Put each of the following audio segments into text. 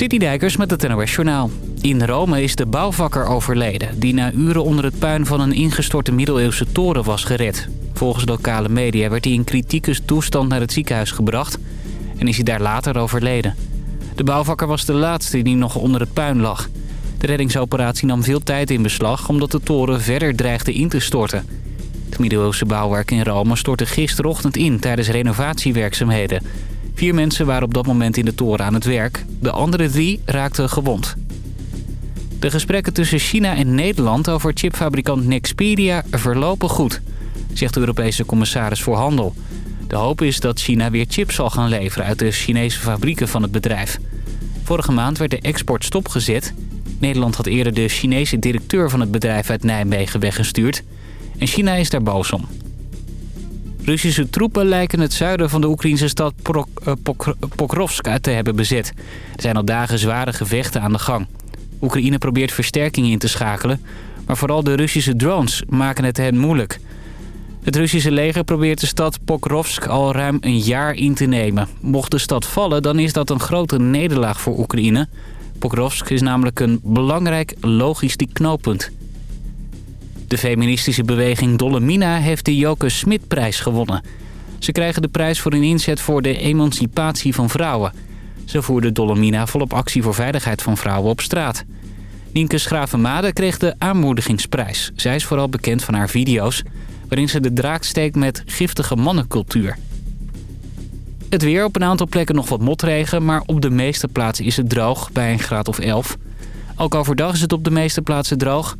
Citydijkers met het NOS Journaal. In Rome is de bouwvakker overleden... die na uren onder het puin van een ingestorte middeleeuwse toren was gered. Volgens lokale media werd hij in kritieke toestand naar het ziekenhuis gebracht... en is hij daar later overleden. De bouwvakker was de laatste die nog onder het puin lag. De reddingsoperatie nam veel tijd in beslag... omdat de toren verder dreigde in te storten. Het middeleeuwse bouwwerk in Rome stortte gisterochtend in... tijdens renovatiewerkzaamheden... Vier mensen waren op dat moment in de toren aan het werk. De andere drie raakten gewond. De gesprekken tussen China en Nederland over chipfabrikant Nexperia verlopen goed, zegt de Europese commissaris voor Handel. De hoop is dat China weer chips zal gaan leveren uit de Chinese fabrieken van het bedrijf. Vorige maand werd de export stopgezet. Nederland had eerder de Chinese directeur van het bedrijf uit Nijmegen weggestuurd. En China is daar boos om. Russische troepen lijken het zuiden van de Oekraïnse stad eh, Pokrovsk te hebben bezet. Er zijn al dagen zware gevechten aan de gang. Oekraïne probeert versterkingen in te schakelen... maar vooral de Russische drones maken het hen moeilijk. Het Russische leger probeert de stad Pokrovsk al ruim een jaar in te nemen. Mocht de stad vallen, dan is dat een grote nederlaag voor Oekraïne. Pokrovsk is namelijk een belangrijk logistiek knooppunt. De feministische beweging Dolomina heeft de Joke Smit-prijs gewonnen. Ze krijgen de prijs voor hun inzet voor de emancipatie van vrouwen. Ze voerden Dolomina volop actie voor veiligheid van vrouwen op straat. Nienke Schravenmade kreeg de aanmoedigingsprijs. Zij is vooral bekend van haar video's... waarin ze de draak steekt met giftige mannencultuur. Het weer op een aantal plekken nog wat motregen... maar op de meeste plaatsen is het droog bij een graad of 11. Ook overdag is het op de meeste plaatsen droog...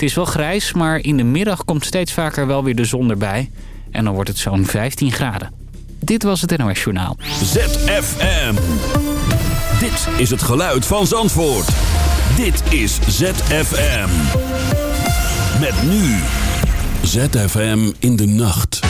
Het is wel grijs, maar in de middag komt steeds vaker wel weer de zon erbij. En dan wordt het zo'n 15 graden. Dit was het NOS Journaal. ZFM. Dit is het geluid van Zandvoort. Dit is ZFM. Met nu. ZFM in de nacht.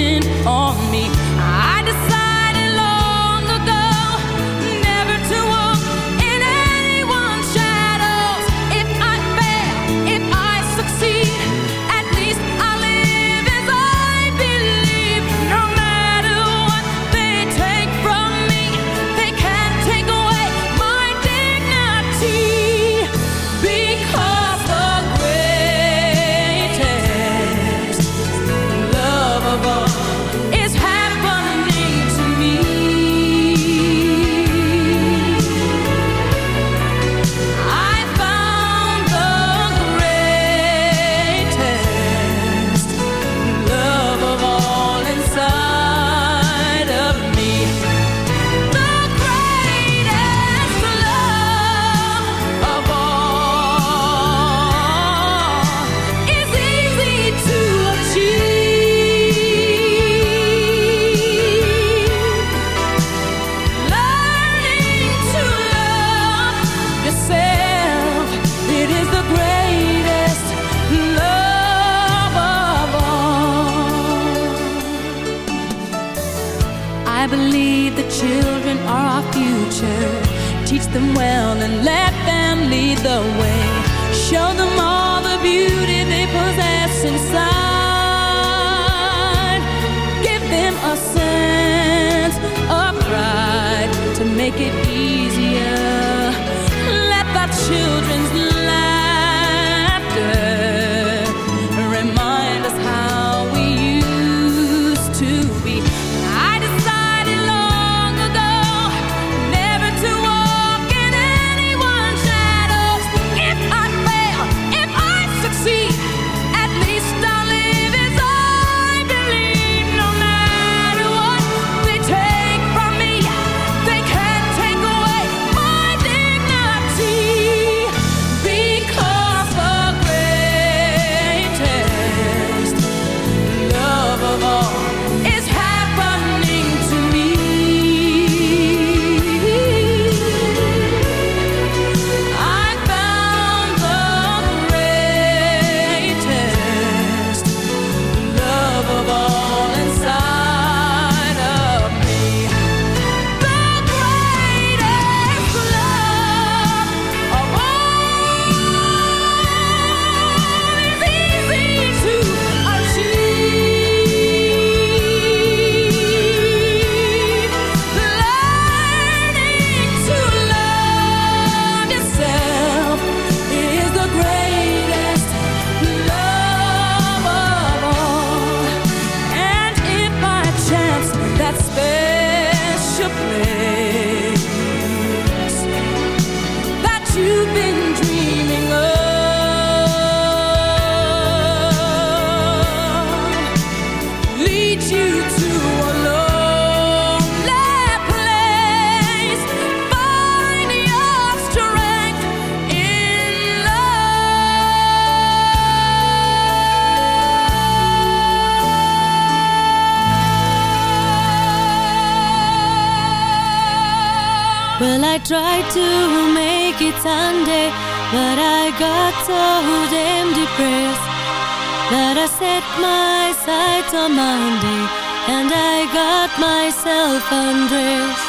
on Monday and I got myself undressed.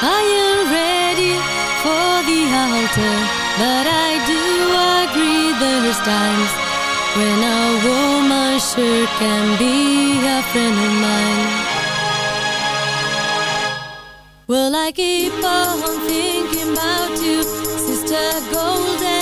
I am ready for the altar, but I do agree there's times when a woman sure can be a friend of mine. Well, I keep on thinking about you, Sister Golden.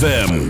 ZFM.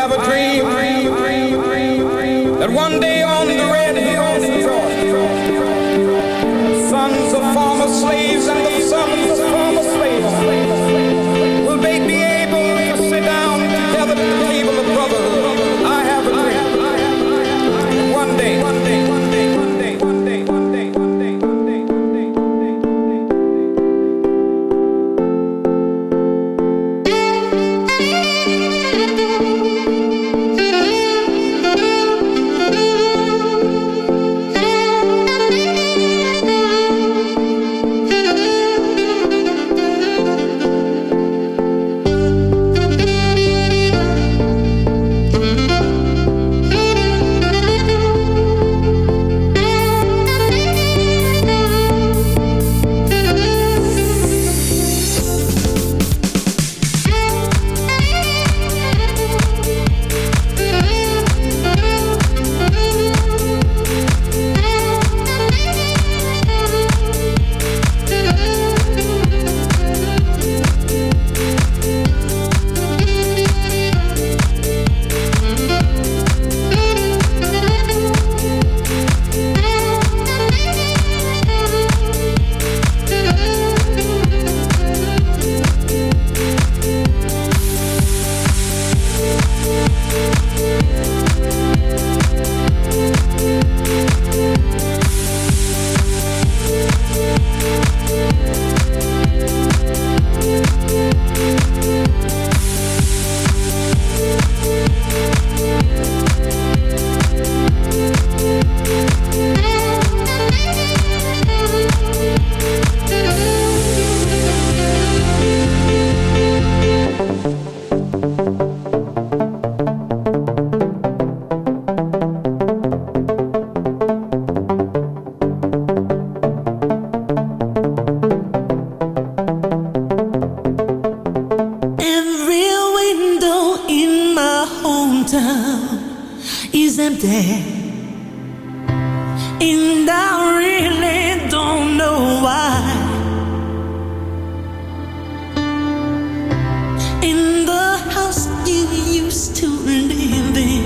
used to living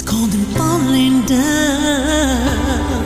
cold and falling down.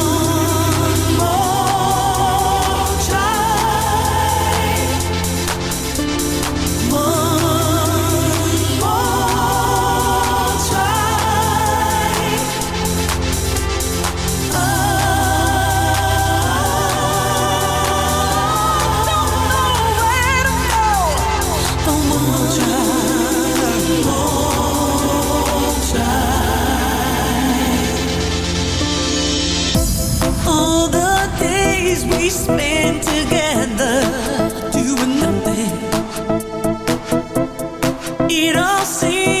It all seems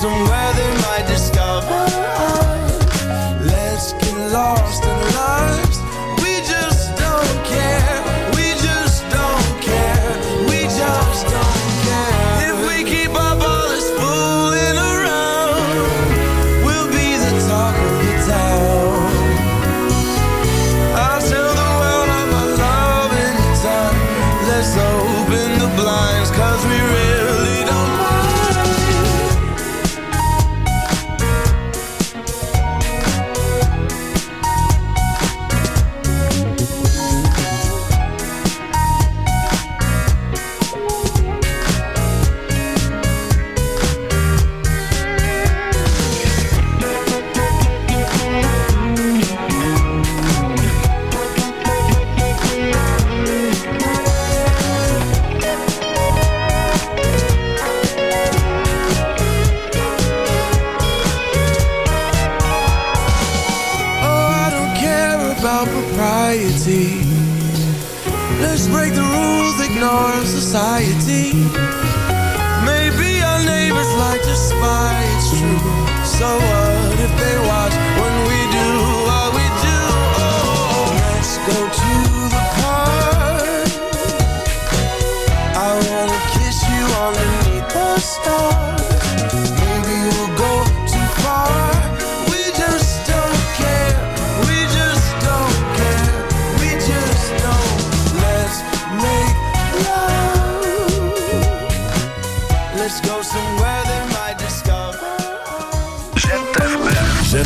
somewhere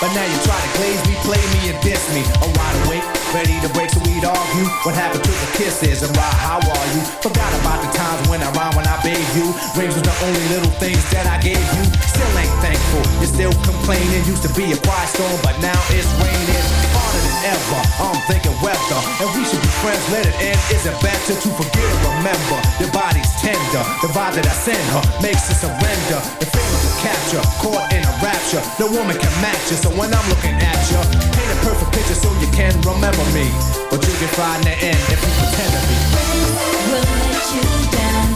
But now you try to glaze me, play me, and diss me. I'm wide awake, ready to break, so we'd argue. What happened to the kisses and why, how are you? Forgot about the times when I rhyme when I bathe you. Rings was the only little things that I gave you. Still ain't thankful, you're still complaining. Used to be a quiet storm, but now it's raining forever. I'm thinking weather, and we should be translated. And is it better to forgive? Remember, your body's tender. The vibe that I send her makes her surrender. The feelings of capture, caught in a rapture. No woman can match you, so when I'm looking at you, paint a perfect picture so you can remember me. But you can find the end if you pretend to be. We'll let you down.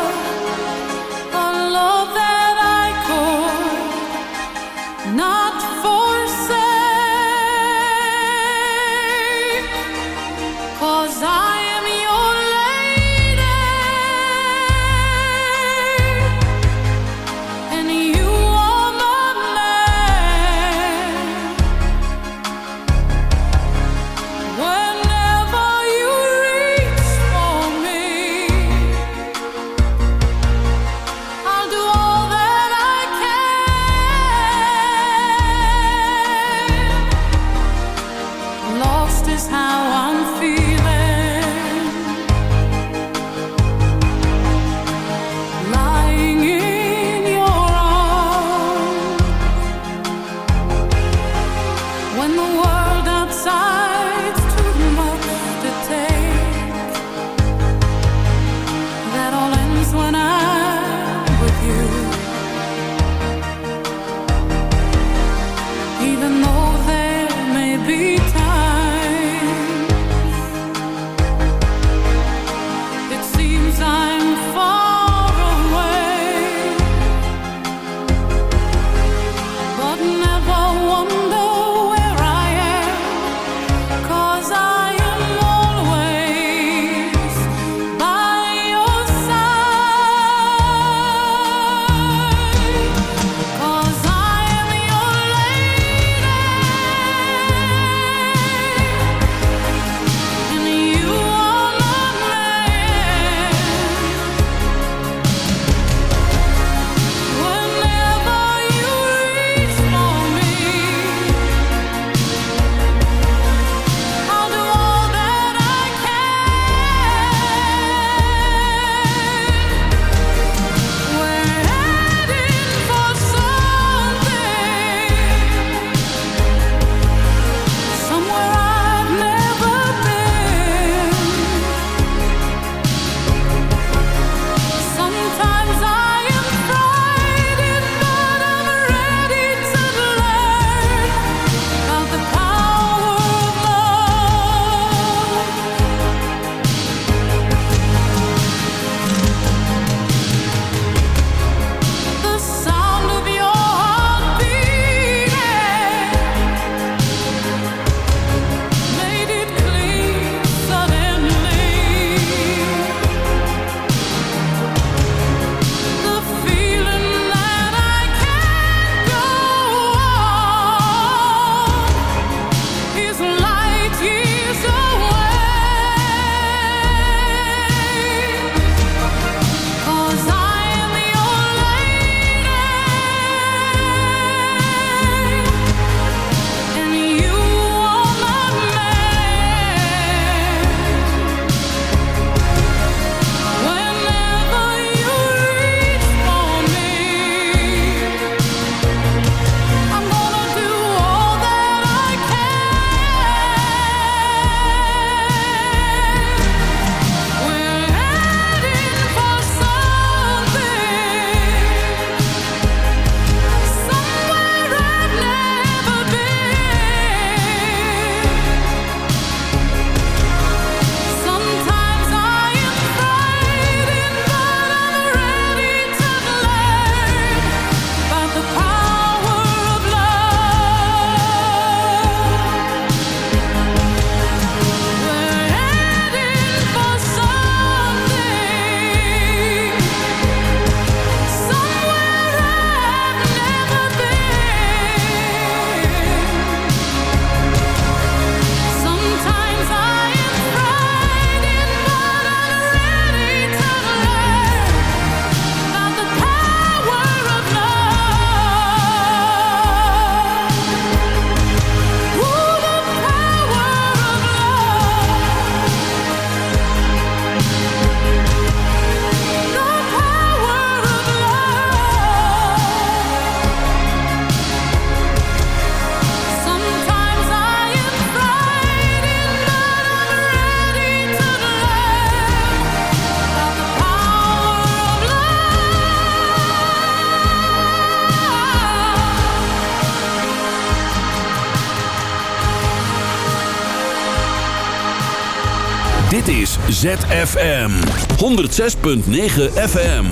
ZFM 106.9 FM.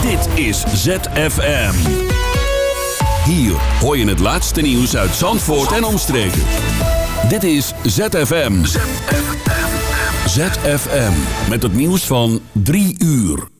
Dit is ZFM. Hier hoor je het laatste nieuws uit Zandvoort en omstreken. Dit is ZFM. ZFM. Met het nieuws van 3 uur.